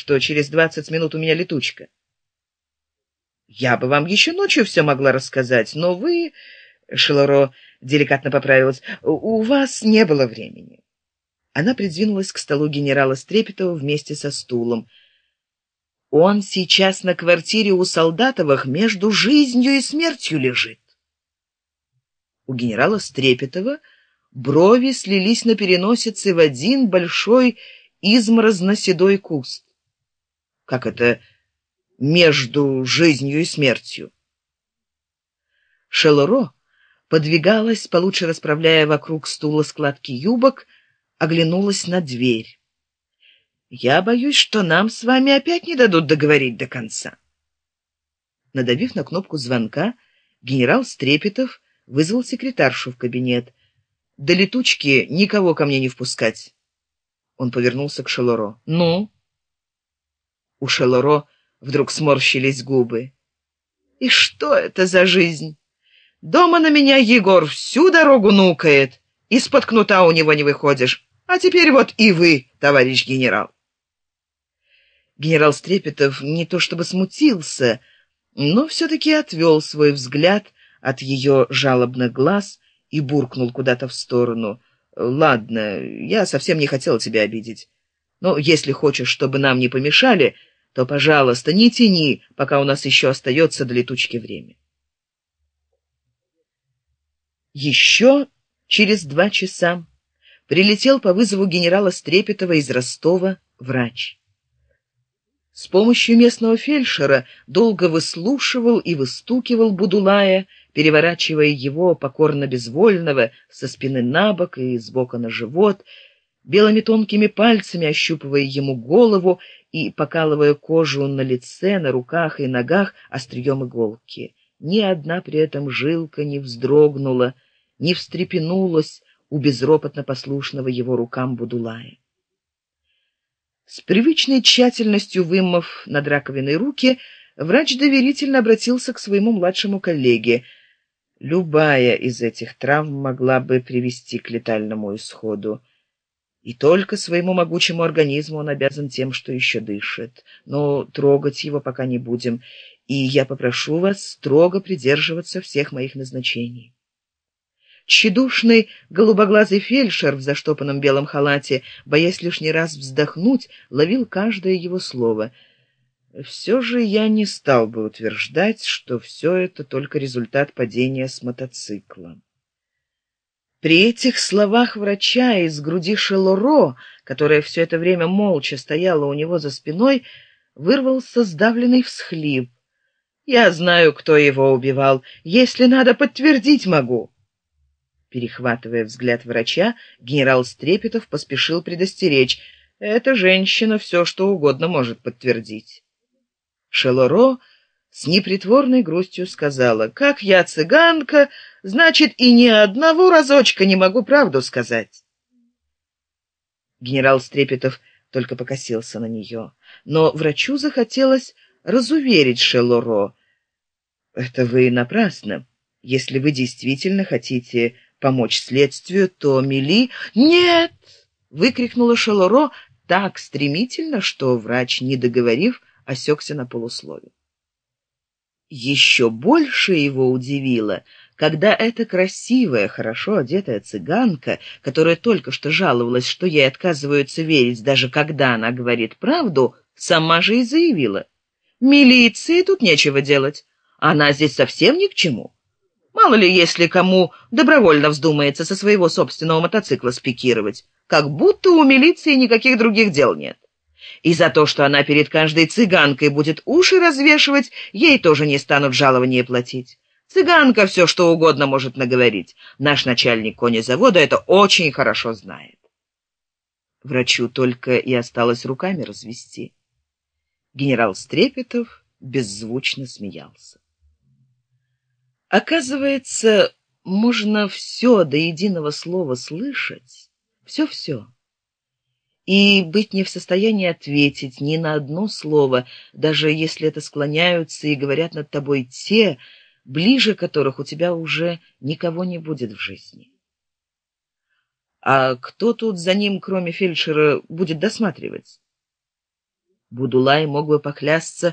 что через двадцать минут у меня летучка. Я бы вам еще ночью все могла рассказать но вы шелоро деликатно поправилась у вас не было времени. Она придвинулась к столу генерала стрепетова вместе со стулом. Он сейчас на квартире у солдатовых между жизнью и смертью лежит. У генерала стрепетова брови слились на переносице в один большой изморозно-седой куст. Как это между жизнью и смертью? Шелоро подвигалась, получше расправляя вокруг стула складки юбок, оглянулась на дверь. «Я боюсь, что нам с вами опять не дадут договорить до конца». Надавив на кнопку звонка, генерал Стрепетов вызвал секретаршу в кабинет. «До летучки никого ко мне не впускать». Он повернулся к Шелоро. «Ну?» У Шелоро вдруг сморщились губы. «И что это за жизнь? Дома на меня Егор всю дорогу нукает, из-под у него не выходишь. А теперь вот и вы, товарищ генерал». Генерал Стрепетов не то чтобы смутился, но все-таки отвел свой взгляд от ее жалобных глаз и буркнул куда-то в сторону. «Ладно, я совсем не хотел тебя обидеть. Но если хочешь, чтобы нам не помешали, то, пожалуйста, не тяни, пока у нас еще остается до летучки время». Еще через два часа прилетел по вызову генерала Стрепетова из Ростова врач. С помощью местного фельдшера долго выслушивал и выстукивал Будулая, переворачивая его покорно безвольного со спины на бок и с бока на живот, белыми тонкими пальцами ощупывая ему голову и покалывая кожу на лице, на руках и ногах острием иголки. Ни одна при этом жилка не вздрогнула, не встрепенулась у безропотно послушного его рукам Будулая. С привычной тщательностью вымыв над раковиной руки, врач доверительно обратился к своему младшему коллеге — Любая из этих травм могла бы привести к летальному исходу. И только своему могучему организму он обязан тем, что еще дышит. Но трогать его пока не будем, и я попрошу вас строго придерживаться всех моих назначений. Тщедушный голубоглазый фельдшер в заштопанном белом халате, боясь лишний раз вздохнуть, ловил каждое его слово — все же я не стал бы утверждать, что все это только результат падения с мотоцикла. При этих словах врача из груди Шелоро, которая все это время молча стояла у него за спиной, вырвался сдавленный всхлип. «Я знаю, кто его убивал. Если надо, подтвердить могу». Перехватывая взгляд врача, генерал Стрепетов поспешил предостеречь. «Эта женщина все, что угодно может подтвердить». Шелоро с непритворной грустью сказала, «Как я цыганка, значит, и ни одного разочка не могу правду сказать». Генерал Стрепетов только покосился на нее, но врачу захотелось разуверить Шелоро. «Это вы напрасно. Если вы действительно хотите помочь следствию, то Мили...» «Нет!» — выкрикнула Шелоро так стремительно, что врач, не договорив, осекся на полуслове. Еще больше его удивило, когда эта красивая, хорошо одетая цыганка, которая только что жаловалась, что ей отказываются верить, даже когда она говорит правду, сама же и заявила. «Милиции тут нечего делать. Она здесь совсем ни к чему. Мало ли, если кому добровольно вздумается со своего собственного мотоцикла спикировать, как будто у милиции никаких других дел нет» и за то, что она перед каждой цыганкой будет уши развешивать, ей тоже не станут жалования платить. Цыганка все что угодно может наговорить. Наш начальник конезавода это очень хорошо знает. Врачу только и осталось руками развести. Генерал Стрепетов беззвучно смеялся. Оказывается, можно все до единого слова слышать, все-все и быть не в состоянии ответить ни на одно слово, даже если это склоняются и говорят над тобой те, ближе которых у тебя уже никого не будет в жизни. А кто тут за ним, кроме фельдшера, будет досматривать? Будулай мог бы поклясться,